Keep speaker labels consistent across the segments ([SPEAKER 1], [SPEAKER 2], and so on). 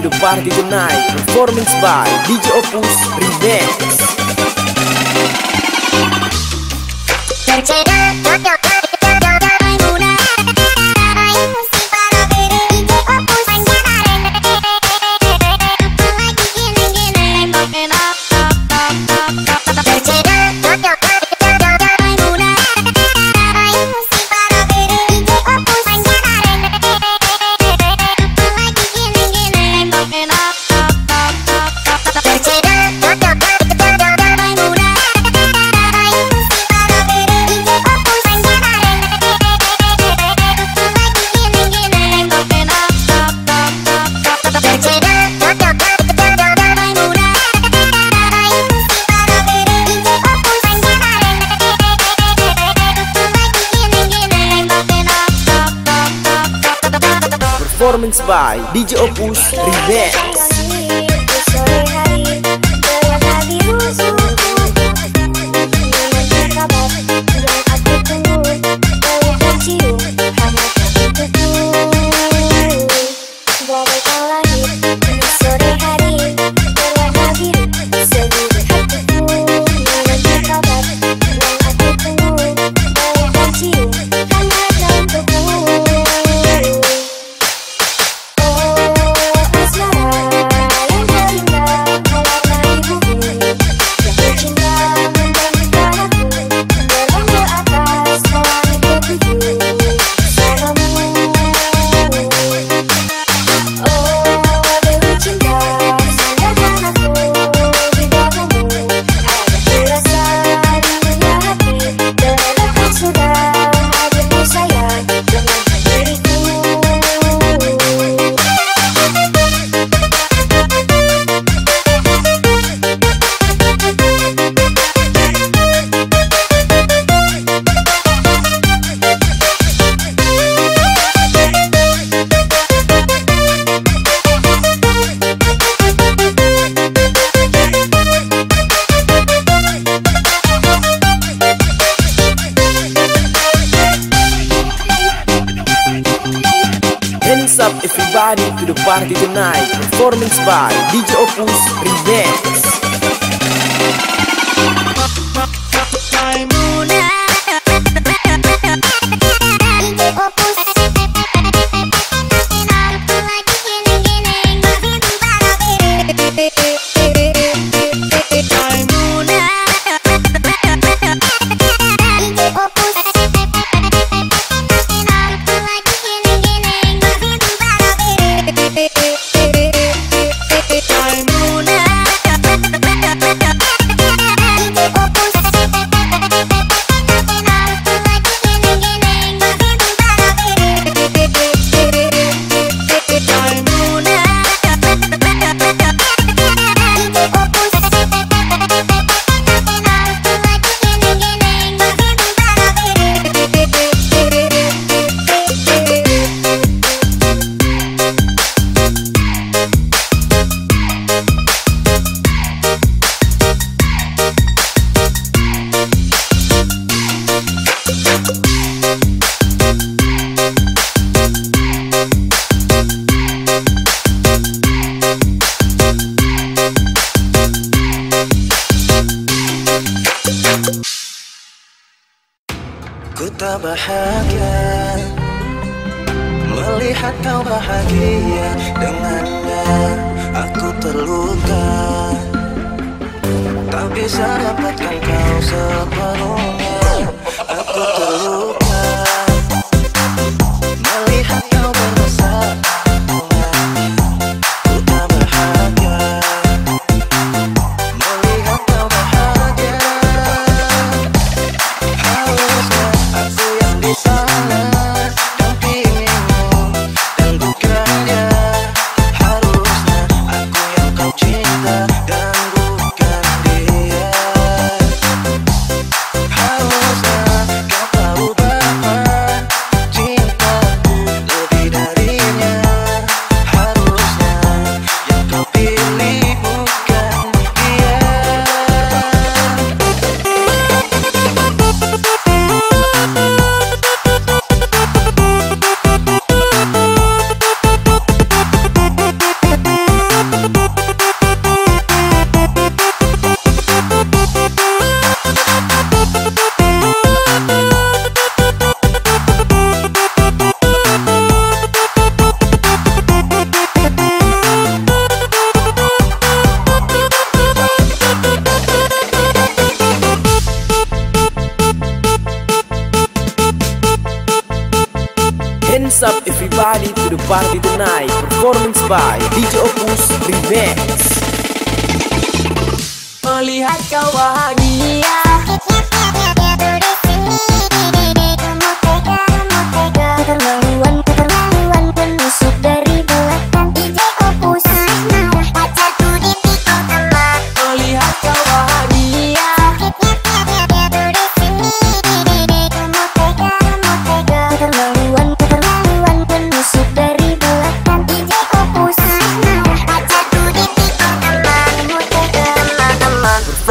[SPEAKER 1] do Parque Gunai,
[SPEAKER 2] performance by DJ Opus Remix. DJ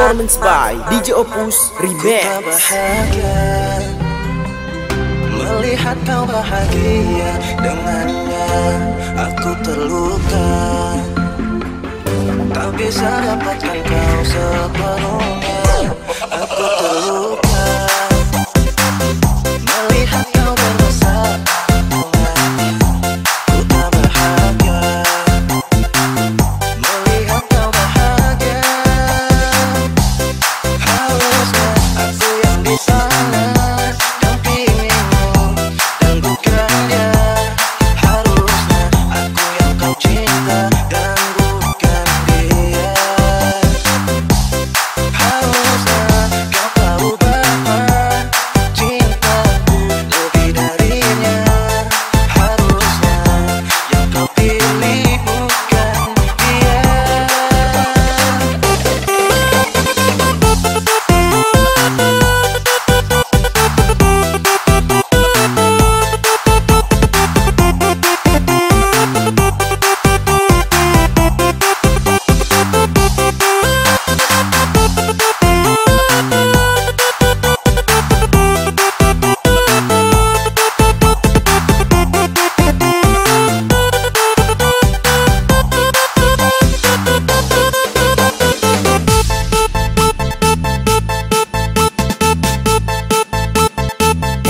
[SPEAKER 2] performance by DJ Opus Remix.
[SPEAKER 3] Melihat kau bahagia dengannya Aku terluka. Tak bisa dapatkan kau sepenuhnya. Aku terluka.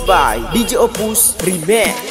[SPEAKER 2] By DJ Opus Remix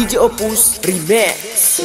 [SPEAKER 2] DJ Opus Remix.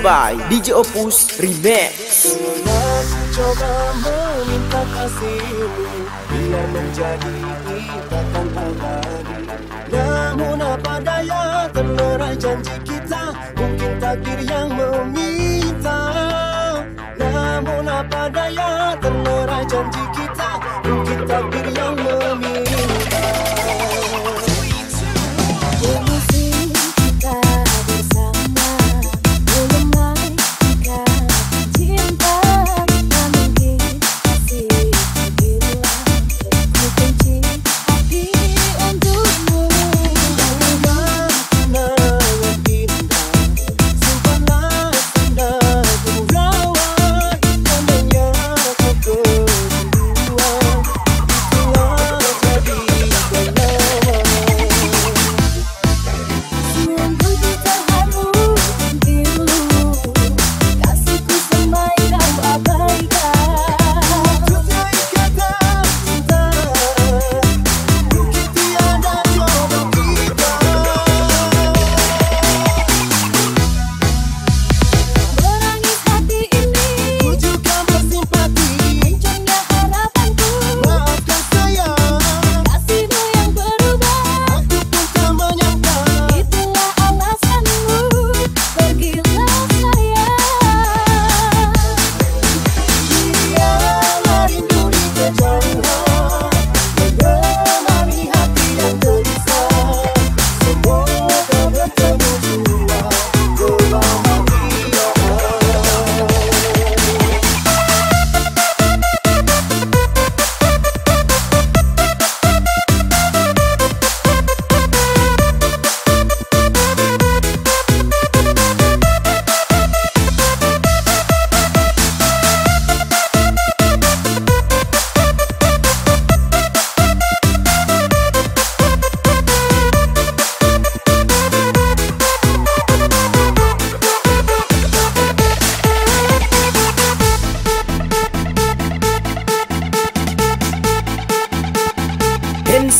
[SPEAKER 4] By DJ Opus Remix.
[SPEAKER 5] Coba meminta
[SPEAKER 6] kasih.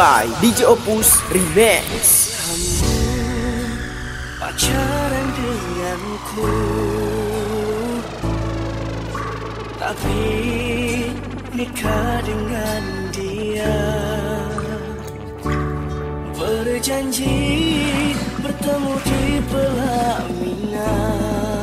[SPEAKER 4] by DJ Opus Remix.
[SPEAKER 3] Kamu pacaran denganku, tapi nikah dengan dia. Berjanji bertemu di pelaminan.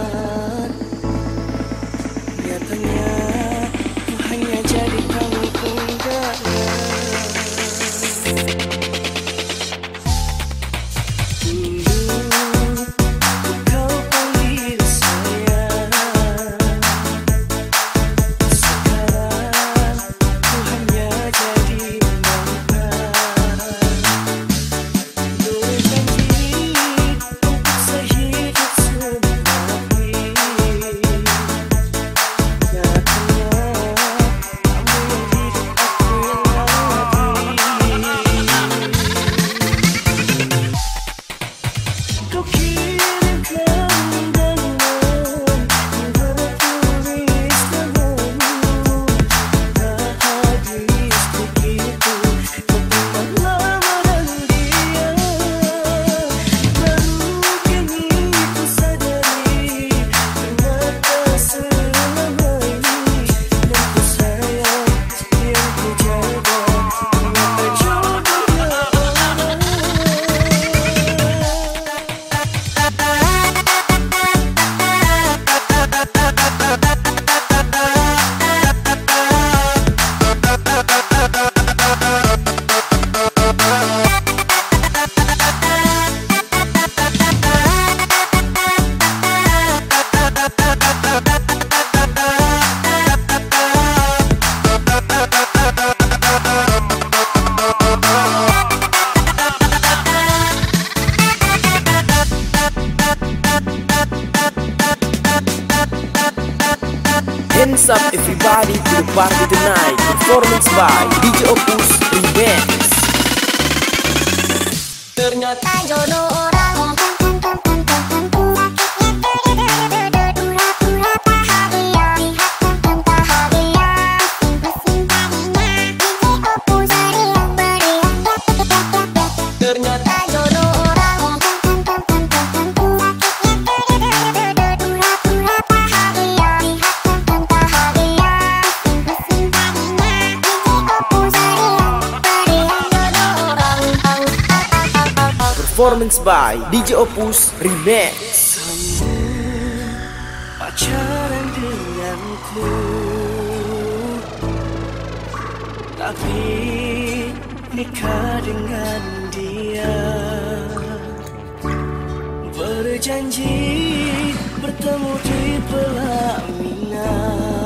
[SPEAKER 4] Performance by DJ Opus Remix.
[SPEAKER 3] Pacaran denganku. Tapi nikah dengan dia. Berjanji
[SPEAKER 2] bertemu di pelaminan.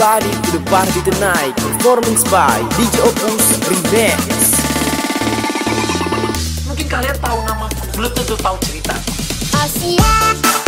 [SPEAKER 7] everybody to the party tonight Performance by DJ Opus Remix.
[SPEAKER 8] Mungkin kalian tahu nama, belum tentu tahu cerita.
[SPEAKER 2] Asia.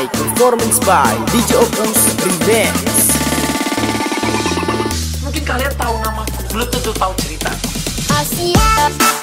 [SPEAKER 4] Night Performance by DJ Opus Revenge.
[SPEAKER 8] Mungkin kalian tahu nama belum tentu tahu cerita.
[SPEAKER 2] Asia Asia.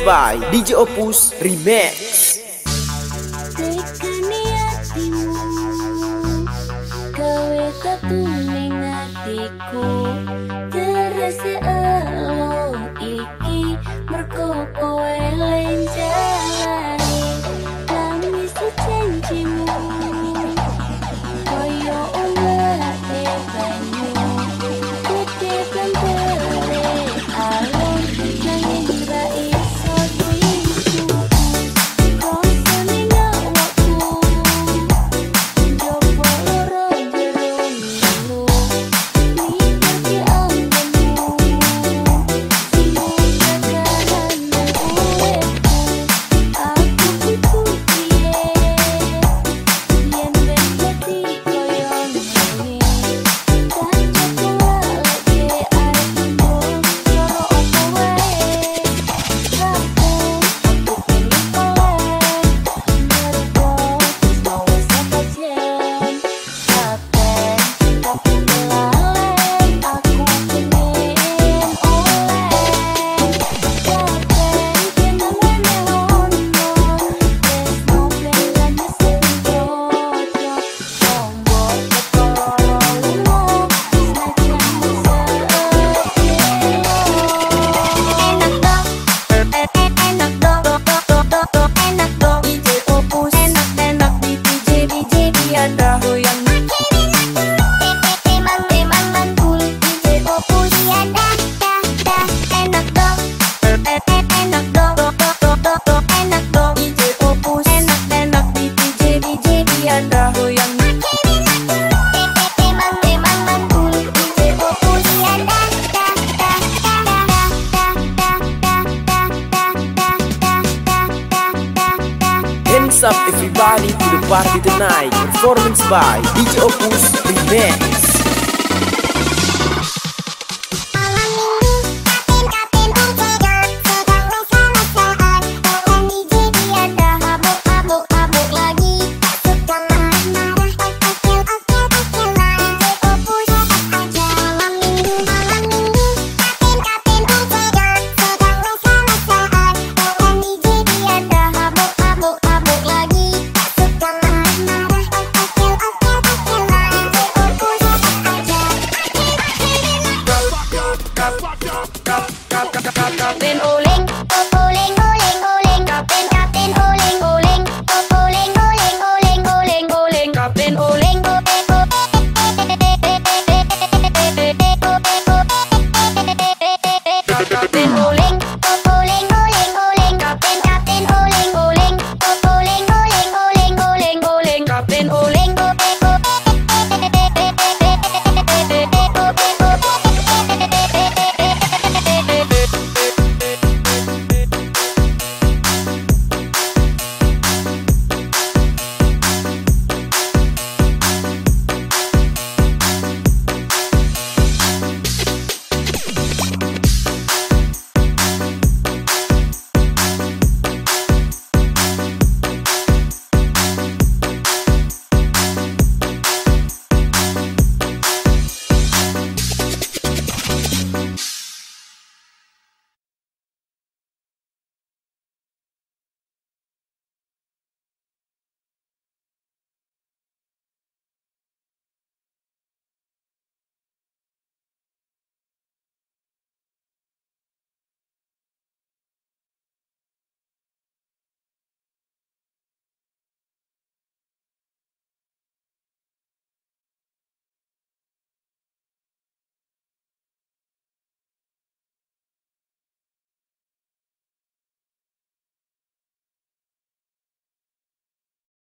[SPEAKER 4] By DJ Opus Remix